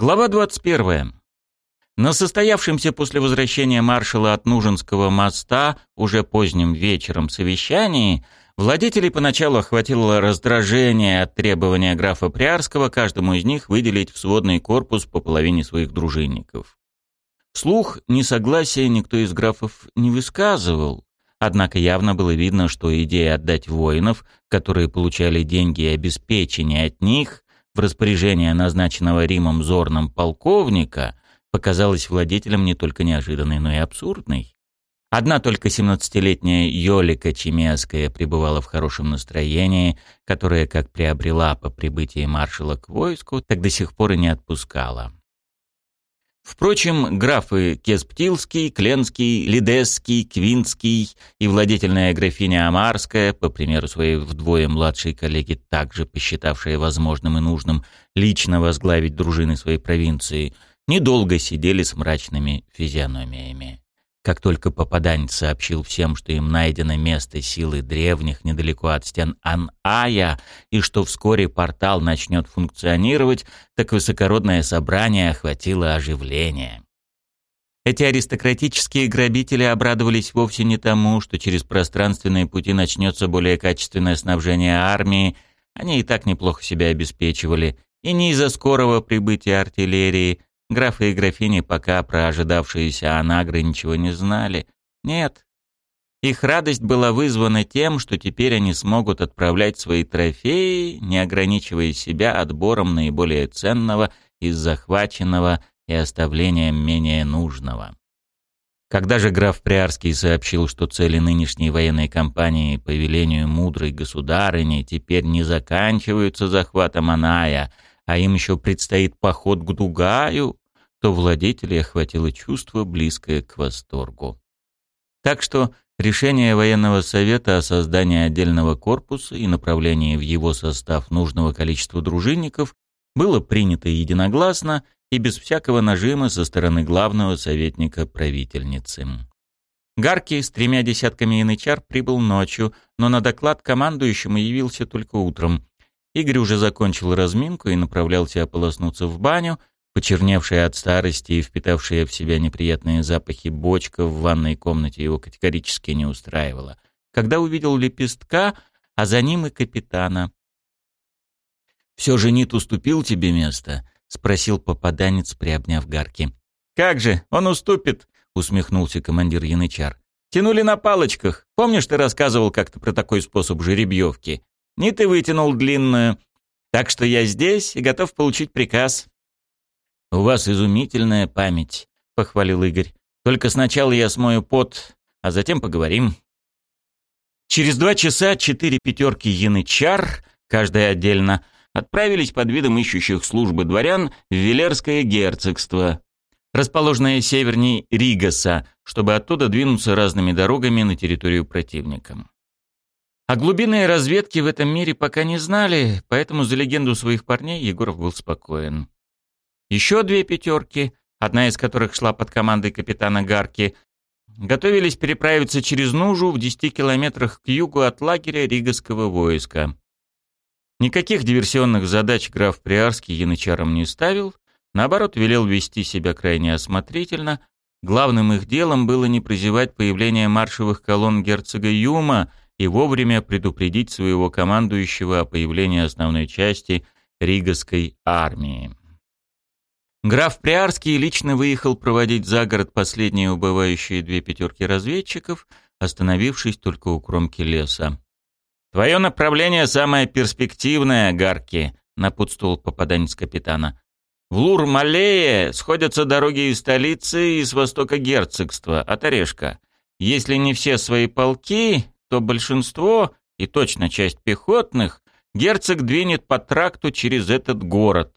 Глава 21. На состоявшемся после возвращения маршала от Нужинского моста уже поздним вечером совещании владетелей поначалу охватило раздражение от требования графа Приарского каждому из них выделить в сводный корпус по половине своих дружинников. Вслух несогласия никто из графов не высказывал, однако явно было видно, что идея отдать воинов, которые получали деньги и обеспечение от них, в распоряжение назначенного Римом Зорном полковника показалась владетелям не только неожиданной, но и абсурдной. Одна только семнадцатилетняя Йолика Чемесская пребывала в хорошем настроении, которое, как приобрела по прибытии маршала к войску, так до сих пор и не отпускала. Впрочем, графы Кесптилский, Кленский, Лидесский, Квинский и владетельная графиня Амарская, по примеру своей вдвое младшей коллеги, также посчитавшая возможным и нужным лично возглавить дружины своей провинции, недолго сидели с мрачными физиономиями. Как только попаданец сообщил всем, что им найдено место силы древних недалеко от стен Ан-Ая и что вскоре портал начнет функционировать, так высокородное собрание охватило оживление. Эти аристократические грабители обрадовались вовсе не тому, что через пространственные пути начнется более качественное снабжение армии, они и так неплохо себя обеспечивали, и не из-за скорого прибытия артиллерии, Графы и графини пока про ожидавшиеся анагры ничего не знали. Нет. Их радость была вызвана тем, что теперь они смогут отправлять свои трофеи, не ограничивая себя отбором наиболее ценного из захваченного и оставлением менее нужного. Когда же граф Приарский сообщил, что цели нынешней военной кампании по велению мудрой государыни теперь не заканчиваются захватом Аная, а им еще предстоит поход к Дугаю, то владетелей охватило чувство, близкое к восторгу. Так что решение военного совета о создании отдельного корпуса и направлении в его состав нужного количества дружинников было принято единогласно и без всякого нажима со стороны главного советника правительницы. Гарки с тремя десятками янычар прибыл ночью, но на доклад командующему явился только утром. Игорь уже закончил разминку и направлялся ополоснуться в баню, Почерневшая от старости и впитавшая в себя неприятные запахи бочка в ванной комнате его категорически не устраивала. Когда увидел лепестка, а за ним и капитана. «Все же Нит уступил тебе место?» — спросил попаданец, приобняв гарки. «Как же, он уступит!» — усмехнулся командир Янычар. «Тянули на палочках. Помнишь, ты рассказывал как-то про такой способ жеребьевки? Не ты вытянул длинную. Так что я здесь и готов получить приказ. «У вас изумительная память», — похвалил Игорь. «Только сначала я смою пот, а затем поговорим». Через два часа четыре пятерки янычар, каждая отдельно, отправились под видом ищущих службы дворян в Велерское герцогство, расположенное северней Ригаса, чтобы оттуда двинуться разными дорогами на территорию противника. О глубинной разведке в этом мире пока не знали, поэтому за легенду своих парней Егоров был спокоен. Еще две пятерки, одна из которых шла под командой капитана Гарки, готовились переправиться через Нужу в 10 километрах к югу от лагеря Риговского войска. Никаких диверсионных задач граф Приарский янычарам не ставил, наоборот, велел вести себя крайне осмотрительно. Главным их делом было не прозевать появление маршевых колонн герцога Юма и вовремя предупредить своего командующего о появлении основной части Риговской армии. Граф Приарский лично выехал проводить за город последние убывающие две пятерки разведчиков, остановившись только у кромки леса. «Твое направление самое перспективное, Гарки», — напутствовал попаданец капитана. «В Лур-Малее сходятся дороги из столицы и с востока герцогства, от Орешка. Если не все свои полки, то большинство, и точно часть пехотных, герцог двинет по тракту через этот город,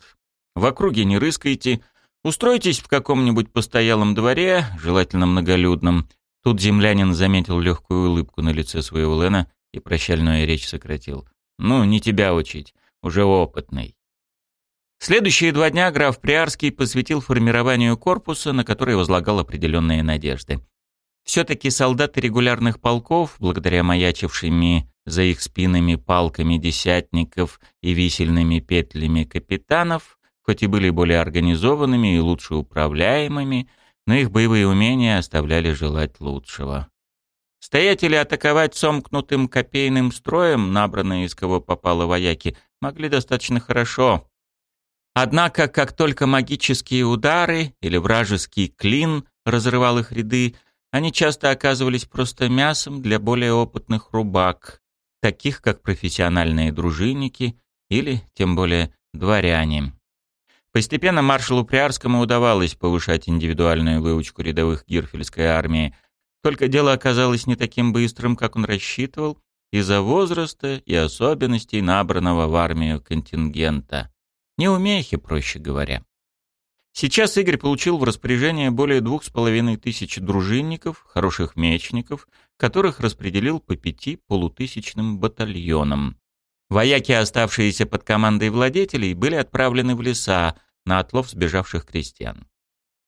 в округе не рыскайте. Устройтесь в каком-нибудь постоялом дворе, желательно многолюдном. Тут землянин заметил легкую улыбку на лице своего Лена и прощальную речь сократил. «Ну, не тебя учить, уже опытный». Следующие два дня граф Приарский посвятил формированию корпуса, на который возлагал определенные надежды. Все-таки солдаты регулярных полков, благодаря маячившими за их спинами палками десятников и висельными петлями капитанов, хоть и были более организованными и лучше управляемыми, но их боевые умения оставляли желать лучшего. Стоять или атаковать сомкнутым копейным строем, набранные из кого попало вояки, могли достаточно хорошо. Однако, как только магические удары или вражеский клин разрывал их ряды, они часто оказывались просто мясом для более опытных рубак, таких как профессиональные дружинники или, тем более, дворяне. Постепенно маршалу Приарскому удавалось повышать индивидуальную выучку рядовых гирфельской армии, только дело оказалось не таким быстрым, как он рассчитывал, из-за возраста и особенностей набранного в армию контингента. Неумехи, проще говоря. Сейчас Игорь получил в распоряжение более двух с половиной тысяч дружинников, хороших мечников, которых распределил по пяти полутысячным батальонам. Вояки, оставшиеся под командой владетелей, были отправлены в леса на отлов сбежавших крестьян.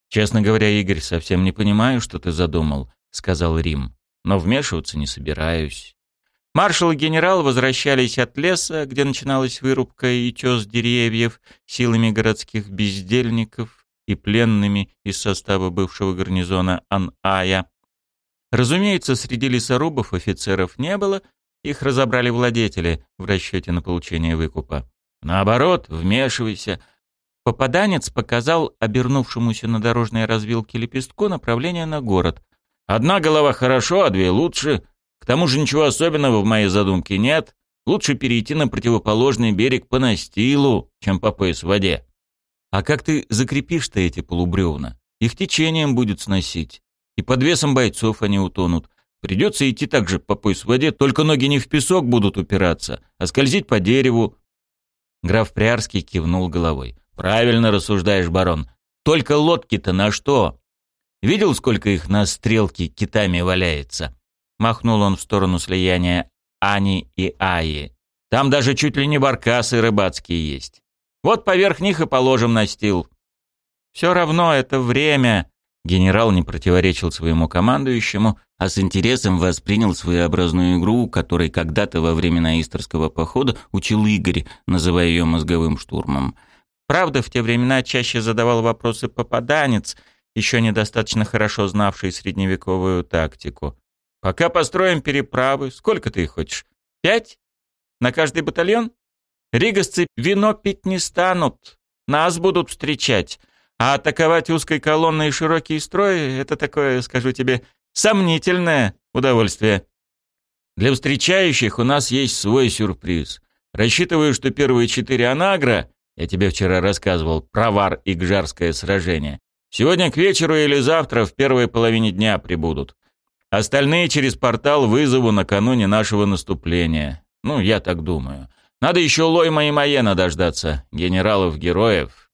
«Честно говоря, Игорь, совсем не понимаю, что ты задумал», — сказал Рим. «Но вмешиваться не собираюсь». Маршал и генерал возвращались от леса, где начиналась вырубка и тес деревьев, силами городских бездельников и пленными из состава бывшего гарнизона Ан-Ая. Разумеется, среди лесорубов офицеров не было, их разобрали владетели в расчете на получение выкупа. Наоборот, вмешивайся. Попаданец показал обернувшемуся на дорожной развилке лепестку направление на город. Одна голова хорошо, а две лучше. К тому же ничего особенного в моей задумке нет. Лучше перейти на противоположный берег по настилу, чем по пояс в воде. А как ты закрепишь-то эти полубревна? Их течением будет сносить. И под весом бойцов они утонут. Придется идти так же по пояс в воде, только ноги не в песок будут упираться, а скользить по дереву. Граф Приарский кивнул головой. «Правильно рассуждаешь, барон. Только лодки-то на что? Видел, сколько их на стрелке китами валяется?» Махнул он в сторону слияния Ани и Аи. Там даже чуть ли не баркасы рыбацкие есть. Вот поверх них и положим настил. Все равно это время. Генерал не противоречил своему командующему, а с интересом воспринял своеобразную игру, которой когда-то во время Истерского похода учил Игорь, называя ее мозговым штурмом. Правда, в те времена чаще задавал вопросы попаданец, еще недостаточно хорошо знавший средневековую тактику. Пока построим переправы. Сколько ты их хочешь? Пять? На каждый батальон? Ригасцы вино пить не станут. Нас будут встречать. А атаковать узкой колонной и широкие строи — это такое, скажу тебе, сомнительное удовольствие. Для встречающих у нас есть свой сюрприз. Рассчитываю, что первые четыре анагра, я тебе вчера рассказывал про Вар и Гжарское сражение, сегодня к вечеру или завтра в первой половине дня прибудут. Остальные через портал вызову накануне нашего наступления. Ну, я так думаю. Надо еще Лойма и Маена дождаться, генералов-героев.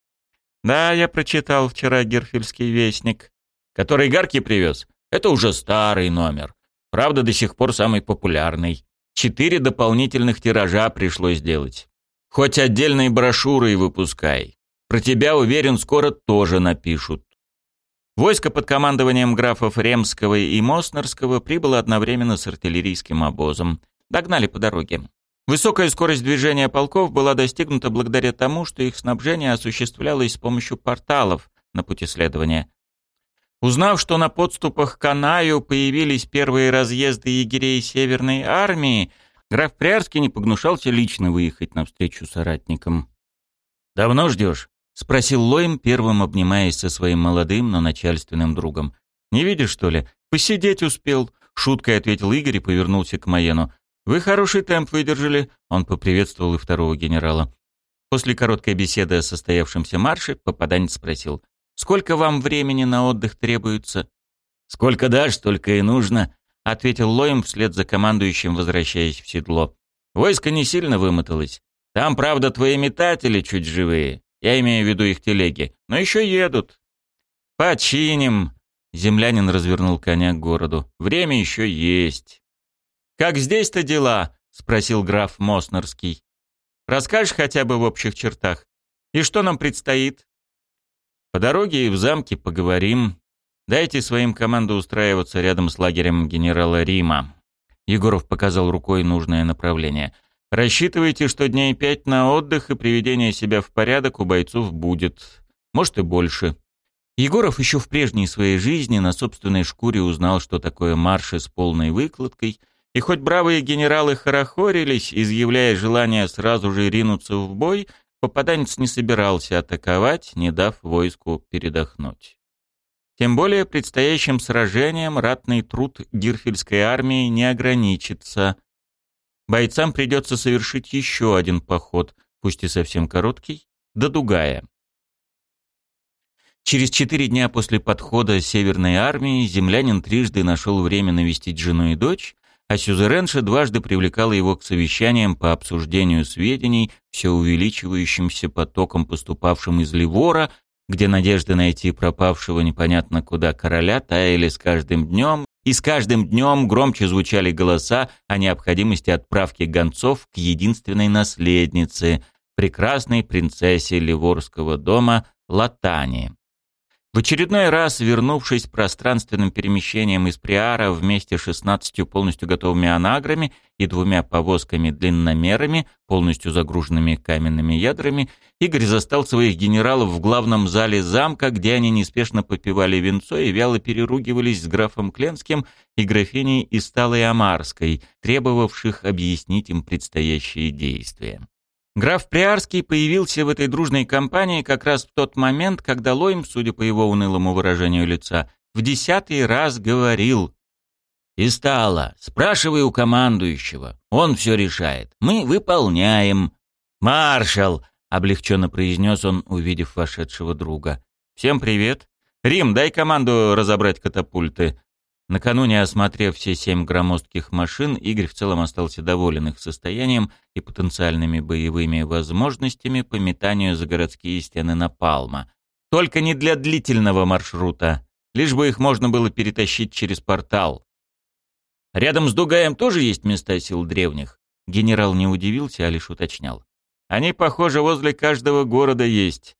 Да, я прочитал вчера Герфельский вестник. Который Гарки привез? Это уже старый номер. Правда, до сих пор самый популярный. Четыре дополнительных тиража пришлось сделать. Хоть отдельные брошюры и выпускай. Про тебя, уверен, скоро тоже напишут. Войско под командованием графов Ремского и Моснерского прибыло одновременно с артиллерийским обозом. Догнали по дороге. Высокая скорость движения полков была достигнута благодаря тому, что их снабжение осуществлялось с помощью порталов на пути следования. Узнав, что на подступах к Канаю появились первые разъезды егерей Северной армии, граф Прярский не погнушался лично выехать навстречу соратникам. «Давно ждешь?» — спросил Лоем, первым обнимаясь со своим молодым, но начальственным другом. «Не видишь, что ли? Посидеть успел», — шуткой ответил Игорь и повернулся к Маену. «Вы хороший темп выдержали», — он поприветствовал и второго генерала. После короткой беседы о состоявшемся марше попаданец спросил. «Сколько вам времени на отдых требуется?» «Сколько дашь, столько и нужно», — ответил Лоем вслед за командующим, возвращаясь в седло. «Войско не сильно вымоталось. Там, правда, твои метатели чуть живые. Я имею в виду их телеги. Но еще едут. Починим. Землянин развернул коня к городу. Время еще есть. Как здесь-то дела? Спросил граф Моснерский. Расскажешь хотя бы в общих чертах? И что нам предстоит? По дороге и в замке поговорим. Дайте своим команду устраиваться рядом с лагерем генерала Рима. Егоров показал рукой нужное направление. Рассчитывайте, что дней пять на отдых и приведение себя в порядок у бойцов будет. Может и больше. Егоров еще в прежней своей жизни на собственной шкуре узнал, что такое марши с полной выкладкой, и хоть бравые генералы хорохорились, изъявляя желание сразу же ринуться в бой, попаданец не собирался атаковать, не дав войску передохнуть. Тем более предстоящим сражением ратный труд Гирфельской армии не ограничится. Бойцам придется совершить еще один поход, пусть и совсем короткий, до Дугая. Через четыре дня после подхода Северной армии землянин трижды нашел время навестить жену и дочь, а сюзеренша дважды привлекала его к совещаниям по обсуждению сведений, все увеличивающимся потоком, поступавшим из Ливора, где надежды найти пропавшего непонятно куда короля таяли с каждым днем, и с каждым днем громче звучали голоса о необходимости отправки гонцов к единственной наследнице, прекрасной принцессе Ливорского дома Латане. В очередной раз, вернувшись пространственным перемещением из Приара вместе с 16 полностью готовыми анаграми и двумя повозками-длинномерами, полностью загруженными каменными ядрами, Игорь застал своих генералов в главном зале замка, где они неспешно попивали венцо и вяло переругивались с графом Кленским и графиней Исталой Амарской, требовавших объяснить им предстоящие действия. Граф Приарский появился в этой дружной компании как раз в тот момент, когда Лойм, судя по его унылому выражению лица, в десятый раз говорил «И стало, спрашивай у командующего, он все решает, мы выполняем». «Маршал!» — облегченно произнес он, увидев вошедшего друга. «Всем привет. Рим, дай команду разобрать катапульты. Накануне, осмотрев все семь громоздких машин, Игорь в целом остался доволен их состоянием и потенциальными боевыми возможностями по метанию за городские стены Напалма. Только не для длительного маршрута, лишь бы их можно было перетащить через портал. Рядом с Дугаем тоже есть места сил древних. Генерал не удивился, а лишь уточнял. Они, похоже, возле каждого города есть.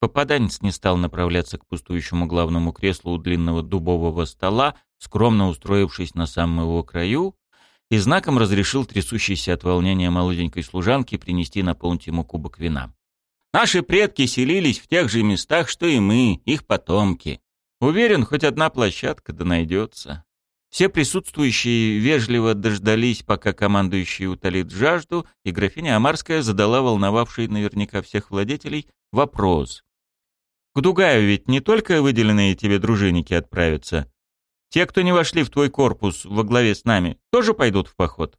Попаданец не стал направляться к пустующему главному креслу у длинного дубового стола, скромно устроившись на самом его краю, и знаком разрешил трясущейся от волнения молоденькой служанке принести наполнить ему кубок вина. «Наши предки селились в тех же местах, что и мы, их потомки. Уверен, хоть одна площадка да найдется». Все присутствующие вежливо дождались, пока командующий утолит жажду, и графиня Амарская задала волновавший наверняка всех владетелей вопрос. К Дугаю ведь не только выделенные тебе дружинники отправятся. Те, кто не вошли в твой корпус во главе с нами, тоже пойдут в поход.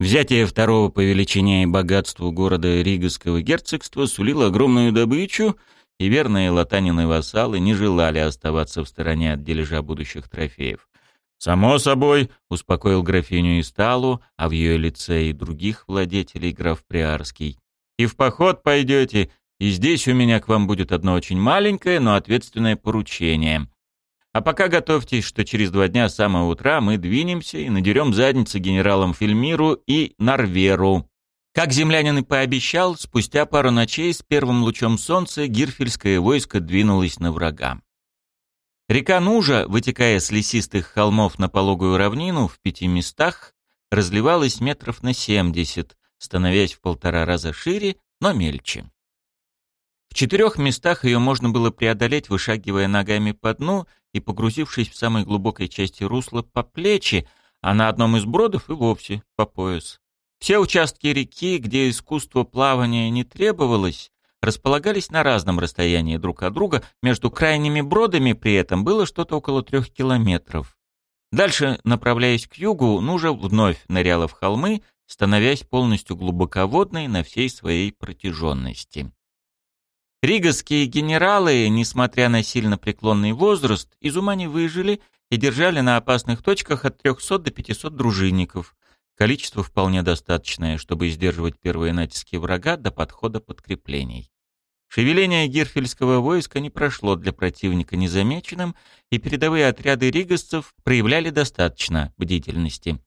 Взятие второго по величине и богатству города Ригасского герцогства сулило огромную добычу, и верные латанины вассалы не желали оставаться в стороне от дележа будущих трофеев. «Само собой», — успокоил графиню Исталу, а в ее лице и других владетелей граф Приарский. «И в поход пойдете, и здесь у меня к вам будет одно очень маленькое, но ответственное поручение. А пока готовьтесь, что через два дня с самого утра мы двинемся и надерем задницы генералам Фельмиру и Нарверу. Как землянин и пообещал, спустя пару ночей с первым лучом солнца гирфельское войско двинулось на врага. Река Нужа, вытекая с лесистых холмов на пологую равнину в пяти местах, разливалась метров на семьдесят, становясь в полтора раза шире, но мельче. В четырех местах ее можно было преодолеть, вышагивая ногами по дну и погрузившись в самой глубокой части русла по плечи, а на одном из бродов и вовсе по пояс. Все участки реки, где искусство плавания не требовалось, располагались на разном расстоянии друг от друга, между крайними бродами при этом было что-то около трех километров. Дальше, направляясь к югу, Нужа вновь ныряла в холмы, становясь полностью глубоководной на всей своей протяженности. Ригасские генералы, несмотря на сильно преклонный возраст, из ума не выжили и держали на опасных точках от 300 до 500 дружинников. Количество вполне достаточное, чтобы сдерживать первые натиски врага до подхода подкреплений. Шевеление гирфельского войска не прошло для противника незамеченным, и передовые отряды ригасцев проявляли достаточно бдительности.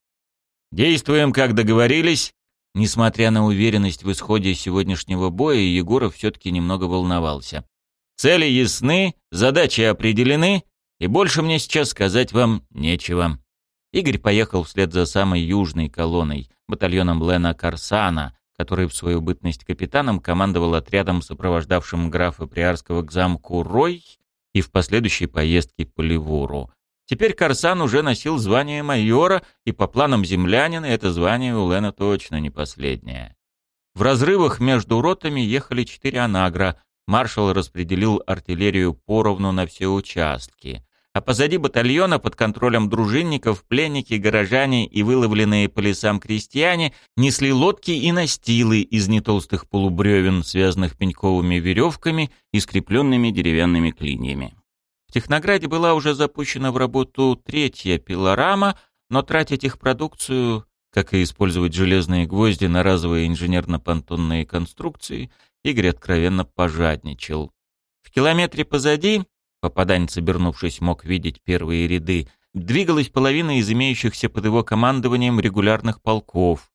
«Действуем, как договорились», Несмотря на уверенность в исходе сегодняшнего боя, Егоров все-таки немного волновался. «Цели ясны, задачи определены, и больше мне сейчас сказать вам нечего». Игорь поехал вслед за самой южной колонной, батальоном Лена Карсана, который в свою бытность капитаном командовал отрядом, сопровождавшим графа Приарского к замку Рой и в последующей поездке по Ливуру. Теперь Карсан уже носил звание майора, и по планам землянина это звание у Лена точно не последнее. В разрывах между ротами ехали четыре анагра. Маршал распределил артиллерию поровну на все участки а позади батальона под контролем дружинников пленники, горожане и выловленные по лесам крестьяне несли лодки и настилы из нетолстых полубревен, связанных пеньковыми веревками и скрепленными деревянными клиньями. В Технограде была уже запущена в работу третья пилорама, но тратить их продукцию, как и использовать железные гвозди на разовые инженерно-понтонные конструкции, Игорь откровенно пожадничал. В километре позади попаданец, обернувшись, мог видеть первые ряды, двигалась половина из имеющихся под его командованием регулярных полков.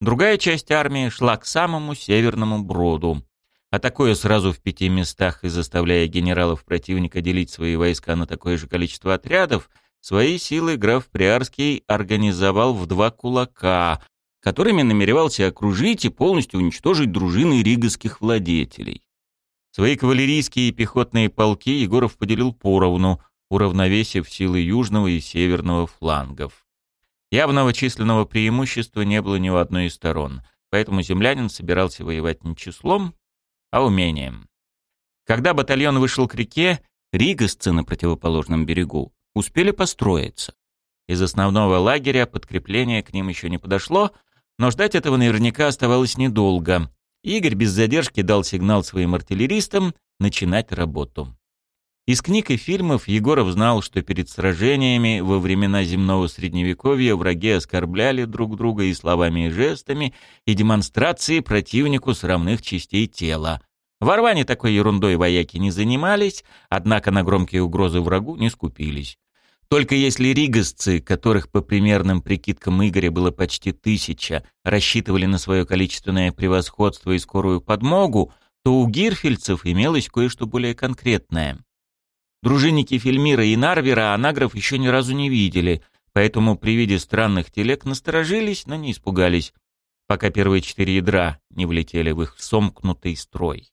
Другая часть армии шла к самому северному броду. Атакуя сразу в пяти местах и заставляя генералов противника делить свои войска на такое же количество отрядов, свои силы граф Приарский организовал в два кулака, которыми намеревался окружить и полностью уничтожить дружины ригасских владетелей. Свои кавалерийские и пехотные полки Егоров поделил поровну, уравновесив силы южного и северного флангов. Явного численного преимущества не было ни у одной из сторон, поэтому землянин собирался воевать не числом, а умением. Когда батальон вышел к реке, ригасцы на противоположном берегу успели построиться. Из основного лагеря подкрепление к ним еще не подошло, но ждать этого наверняка оставалось недолго. Игорь без задержки дал сигнал своим артиллеристам начинать работу. Из книг и фильмов Егоров знал, что перед сражениями во времена земного средневековья враги оскорбляли друг друга и словами, и жестами, и демонстрацией противнику с равных частей тела. В Орване такой ерундой вояки не занимались, однако на громкие угрозы врагу не скупились. Только если ригасцы, которых по примерным прикидкам Игоря было почти тысяча, рассчитывали на свое количественное превосходство и скорую подмогу, то у гирфельцев имелось кое-что более конкретное. Дружинники Фельмира и Нарвера анагров еще ни разу не видели, поэтому при виде странных телег насторожились, но не испугались, пока первые четыре ядра не влетели в их сомкнутый строй.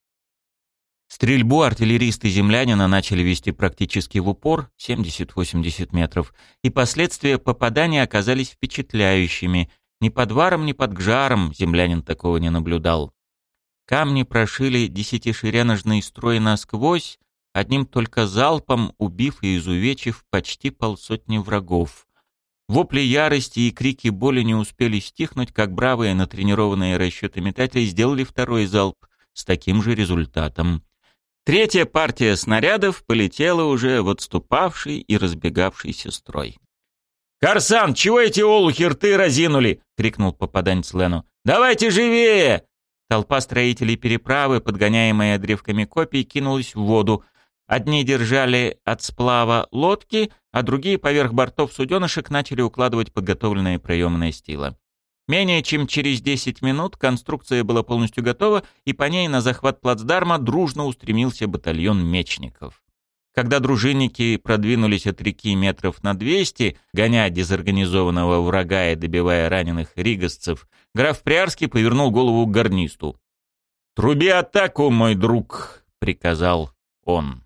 Стрельбу артиллеристы землянина начали вести практически в упор, 70-80 метров, и последствия попадания оказались впечатляющими. Ни под варом, ни под гжаром землянин такого не наблюдал. Камни прошили десятишереножный строй насквозь, одним только залпом убив и изувечив почти полсотни врагов. Вопли ярости и крики боли не успели стихнуть, как бравые натренированные расчеты метателей сделали второй залп с таким же результатом. Третья партия снарядов полетела уже в отступавший и разбегавшийся строй. «Корсан, чего эти олухи рты разинули?» — крикнул попаданец Лену. «Давайте живее!» Толпа строителей переправы, подгоняемая древками копий, кинулась в воду. Одни держали от сплава лодки, а другие поверх бортов суденышек начали укладывать подготовленные проемы настила. Менее чем через 10 минут конструкция была полностью готова, и по ней на захват плацдарма дружно устремился батальон мечников. Когда дружинники продвинулись от реки метров на 200, гоня дезорганизованного врага и добивая раненых ригасцев, граф Приарский повернул голову к гарнисту. «Труби атаку, мой друг!» — приказал он.